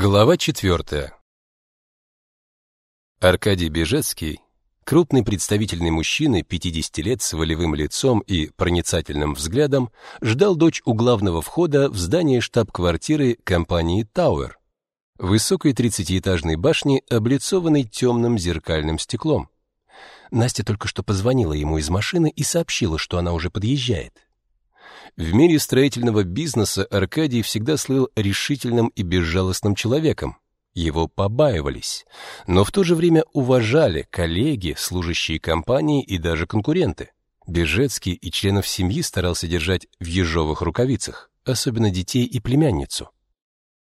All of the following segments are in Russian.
Глава четвертая. Аркадий Бежецкий, крупный представительный мужчина 50 лет с волевым лицом и проницательным взглядом, ждал дочь у главного входа в здание штаб-квартиры компании Тауэр, высокой 30-этажной башни, облицованной темным зеркальным стеклом. Настя только что позвонила ему из машины и сообщила, что она уже подъезжает. В мире строительного бизнеса Аркадий всегда слыл решительным и безжалостным человеком. Его побаивались, но в то же время уважали коллеги, служащие компании и даже конкуренты. Бежецкий и членов семьи старался держать в ежовых рукавицах, особенно детей и племянницу.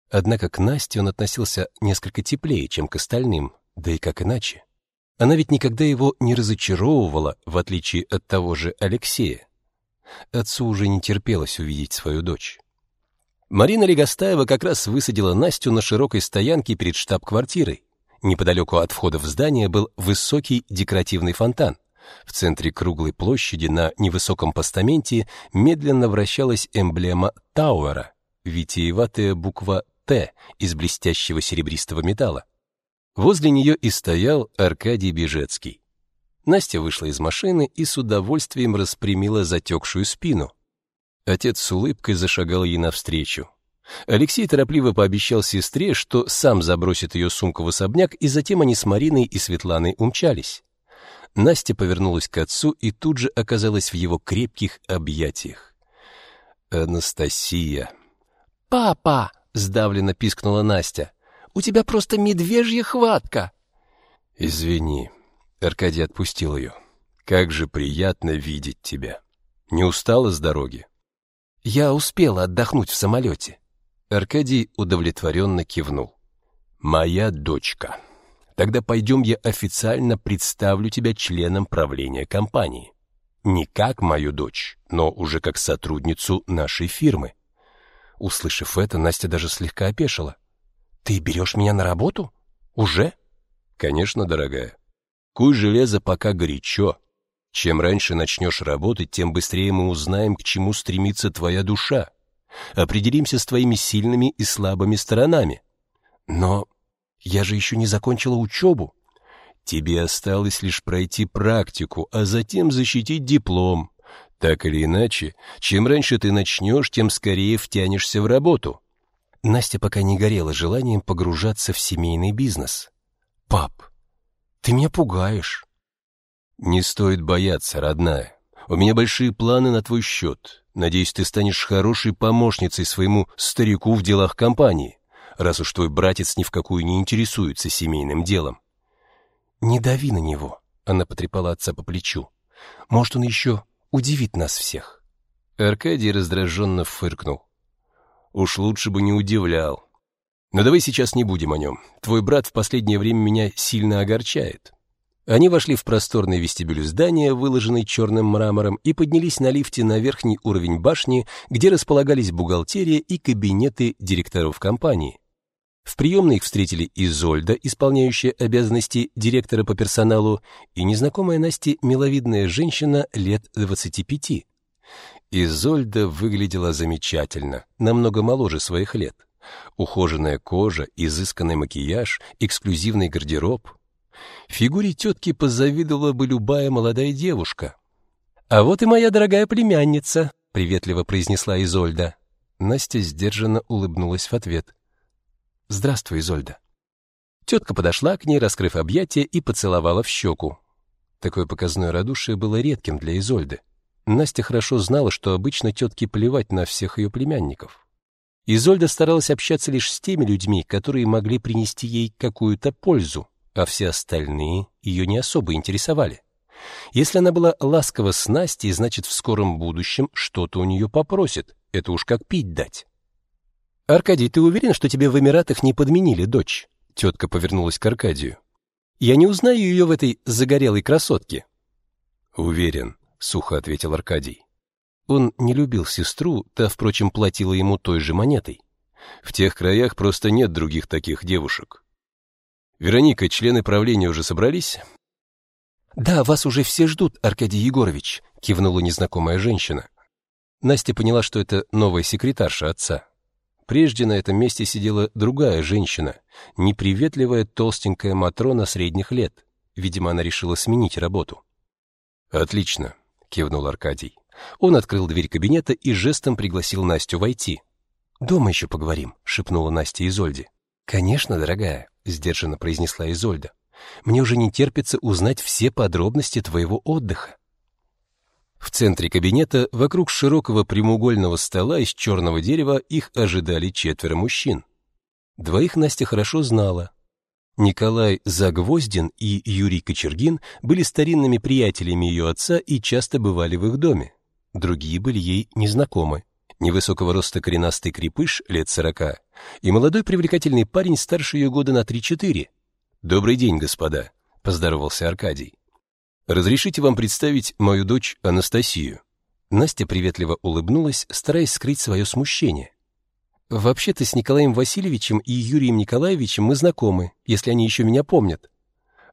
Однако к Насте он относился несколько теплее, чем к остальным, да и как иначе. Она ведь никогда его не разочаровывала, в отличие от того же Алексея. Отцу уже не терпелось увидеть свою дочь. Марина Легостаева как раз высадила Настю на широкой стоянке перед штаб-квартирой. Неподалеку от входа в здание был высокий декоративный фонтан. В центре круглой площади на невысоком постаменте медленно вращалась эмблема Тауэра, витиеватая буква «Т» из блестящего серебристого металла. Возле нее и стоял Аркадий Бежецкий. Настя вышла из машины и с удовольствием распрямила затекшую спину. Отец с улыбкой зашагал ей навстречу. Алексей торопливо пообещал сестре, что сам забросит ее сумку в особняк, и затем они с Мариной и Светланой умчались. Настя повернулась к отцу и тут же оказалась в его крепких объятиях. Анастасия. «Папа!» — сдавленно пискнула Настя. «У тебя просто медвежья хватка!» «Извини», Аркадий отпустил ее. «Как же приятно видеть тебя! Не устала с дороги?» «Я успела отдохнуть в самолете». Аркадий удовлетворенно кивнул. «Моя дочка. Тогда пойдем я официально представлю тебя членом правления компании. Не как мою дочь, но уже как сотрудницу нашей фирмы». Услышав это, Настя даже слегка опешила. «Ты берешь меня на работу? Уже?» «Конечно, дорогая. Куй железо пока горячо. Чем раньше начнешь работать, тем быстрее мы узнаем, к чему стремится твоя душа. Определимся с твоими сильными и слабыми сторонами. Но я же еще не закончила учебу. Тебе осталось лишь пройти практику, а затем защитить диплом. Так или иначе, чем раньше ты начнешь, тем скорее втянешься в работу. Настя пока не горела желанием погружаться в семейный бизнес. Пап, ты меня пугаешь. Не стоит бояться, родная. У меня большие планы на твой счет. Надеюсь, ты станешь хорошей помощницей своему старику в делах компании, раз уж твой братец ни в какую не интересуется семейным делом. Не дави на него, она потрепала отца по плечу. Может, он еще удивит нас всех. Аркадий раздраженно фыркнул. Уж лучше бы не удивлял. Но давай сейчас не будем о нем. Твой брат в последнее время меня сильно огорчает. Они вошли в просторный вестибюль здания, выложенный черным мрамором, и поднялись на лифте на верхний уровень башни, где располагались бухгалтерия и кабинеты директоров компании. В приемной их встретили Изольда, исполняющая обязанности директора по персоналу, и незнакомая Насте миловидная женщина лет 25. Изольда выглядела замечательно, намного моложе своих лет. Ухоженная кожа, изысканный макияж, эксклюзивный гардероб. Фигуре тетки позавидовала бы любая молодая девушка. «А вот и моя дорогая племянница», — приветливо произнесла Изольда. Настя сдержанно улыбнулась в ответ. «Здравствуй, Изольда». Тетка подошла к ней, раскрыв объятия, и поцеловала в щеку. Такое показное радушие было редким для Изольды. Настя хорошо знала, что обычно тетке плевать на всех ее племянников. Изольда старалась общаться лишь с теми людьми, которые могли принести ей какую-то пользу, а все остальные ее не особо интересовали. Если она была ласкова с Настей, значит, в скором будущем что-то у нее попросит. Это уж как пить дать. «Аркадий, ты уверен, что тебе в Эмиратах не подменили дочь?» Тетка повернулась к Аркадию. «Я не узнаю ее в этой загорелой красотке». «Уверен», — сухо ответил Аркадий. Он не любил сестру, та, впрочем, платила ему той же монетой. В тех краях просто нет других таких девушек. Вероника, члены правления уже собрались? Да, вас уже все ждут, Аркадий Егорович, кивнула незнакомая женщина. Настя поняла, что это новая секретарша отца. Прежде на этом месте сидела другая женщина, неприветливая толстенькая матрона средних лет. Видимо, она решила сменить работу. «Отлично», — кивнул Аркадий. Он открыл дверь кабинета и жестом пригласил Настю войти. «Дома еще поговорим», — шепнула Настя Изольде. «Конечно, дорогая», — сдержанно произнесла Изольда. «Мне уже не терпится узнать все подробности твоего отдыха». В центре кабинета, вокруг широкого прямоугольного стола из черного дерева, их ожидали четверо мужчин. Двоих Настя хорошо знала. Николай Загвоздин и Юрий Кочергин были старинными приятелями ее отца и часто бывали в их доме. Другие были ей незнакомы. Невысокого роста коренастый крепыш лет сорока и молодой привлекательный парень старше ее года на три-четыре. «Добрый день, господа», — поздоровался Аркадий. Разрешите вам представить мою дочь Анастасию. Настя приветливо улыбнулась, стараясь скрыть свое смущение. Вообще-то с Николаем Васильевичем и Юрием Николаевичем мы знакомы, если они еще меня помнят.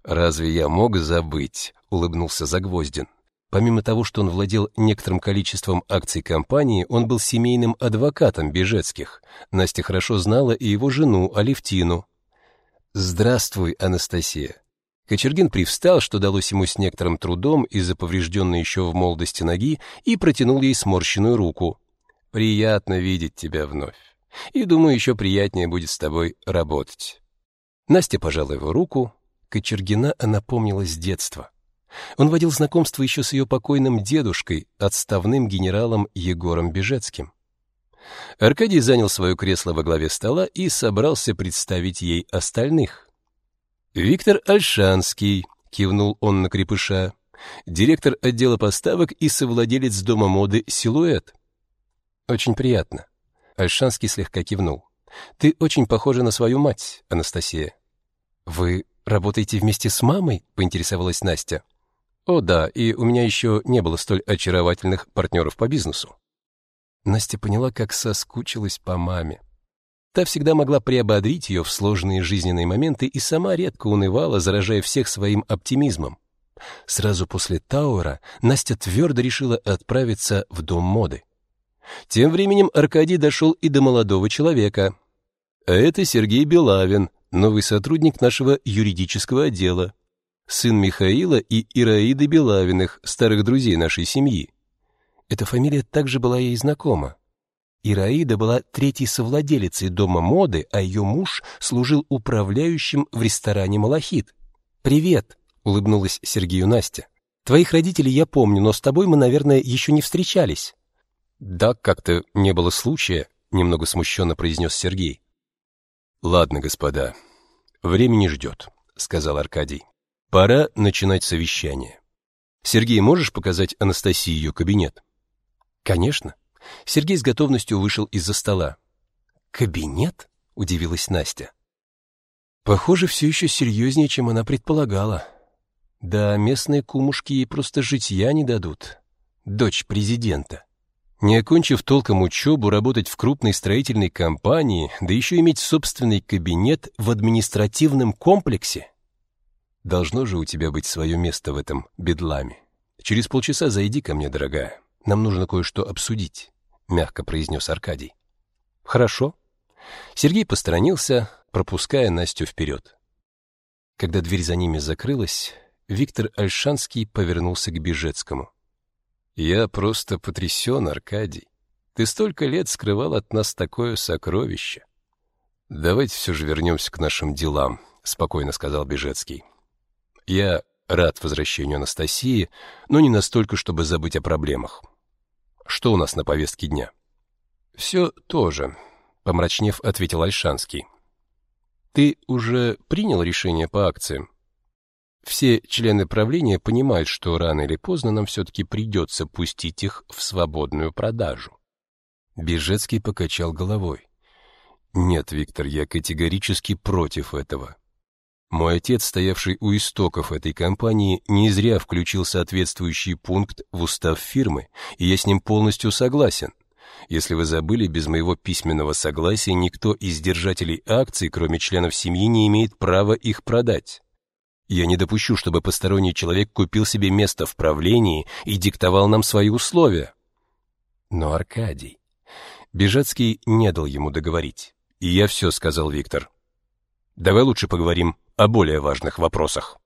Разве я мог забыть? улыбнулся Загвоздин. Помимо того, что он владел некоторым количеством акций компании, он был семейным адвокатом Бежецких. Настя хорошо знала и его жену Алевтину. Здравствуй, Анастасия. Кочергин привстал, что далось ему с некоторым трудом из-за поврежденной еще в молодости ноги, и протянул ей сморщенную руку. «Приятно видеть тебя вновь. И, думаю, еще приятнее будет с тобой работать». Настя пожала его руку. Кочергина она помнила с детства. Он водил знакомство еще с ее покойным дедушкой, отставным генералом Егором Бежецким. Аркадий занял свое кресло во главе стола и собрался представить ей остальных. Виктор Альшанский, кивнул он на крепыша. Директор отдела поставок и совладелец дома моды Силуэт. Очень приятно. Альшанский слегка кивнул. Ты очень похожа на свою мать, Анастасия. Вы работаете вместе с мамой? поинтересовалась Настя. О да, и у меня еще не было столь очаровательных партнеров по бизнесу. Настя поняла, как соскучилась по маме. Та всегда могла приободрить ее в сложные жизненные моменты и сама редко унывала, заражая всех своим оптимизмом. Сразу после Тауэра Настя твердо решила отправиться в дом моды. Тем временем Аркадий дошел и до молодого человека. А это Сергей Белавин, новый сотрудник нашего юридического отдела, сын Михаила и Ираиды Белавиных, старых друзей нашей семьи. Эта фамилия также была ей знакома. Ираида была третьей совладелицей дома моды, а ее муж служил управляющим в ресторане «Малахит». «Привет», — улыбнулась Сергею Настя. «Твоих родителей я помню, но с тобой мы, наверное, еще не встречались». «Да, как-то не было случая», — немного смущенно произнес Сергей. «Ладно, господа, время не ждет», — сказал Аркадий. «Пора начинать совещание. Сергей, можешь показать Анастасии ее кабинет?» «Конечно», Сергей с готовностью вышел из-за стола. «Кабинет?» — удивилась Настя. «Похоже, все еще серьезнее, чем она предполагала. Да, местные кумушки ей просто житья не дадут. Дочь президента. Не окончив толком учебу, работать в крупной строительной компании, да еще иметь собственный кабинет в административном комплексе. Должно же у тебя быть свое место в этом бедламе. Через полчаса зайди ко мне, дорогая. Нам нужно кое-что обсудить мягко произнес Аркадий. Хорошо. Сергей посторонился, пропуская Настю вперед. Когда дверь за ними закрылась, Виктор Альшанский повернулся к Бежецкому. Я просто потрясен, Аркадий. Ты столько лет скрывал от нас такое сокровище. Давайте все же вернемся к нашим делам, спокойно сказал Бежецкий. Я рад возвращению Анастасии, но не настолько, чтобы забыть о проблемах. Что у нас на повестке дня? «Все то же», — помрачнев, ответил Альшанский. Ты уже принял решение по акциям? Все члены правления понимают, что рано или поздно нам все таки придется пустить их в свободную продажу. Бежецкий покачал головой. Нет, Виктор, я категорически против этого. Мой отец, стоявший у истоков этой компании, не зря включил соответствующий пункт в устав фирмы, и я с ним полностью согласен. Если вы забыли, без моего письменного согласия никто из держателей акций, кроме членов семьи, не имеет права их продать. Я не допущу, чтобы посторонний человек купил себе место в правлении и диктовал нам свои условия. Но Аркадий, Бежацкий не дал ему договорить. «И я все сказал, Виктор. Давай лучше поговорим о более важных вопросах».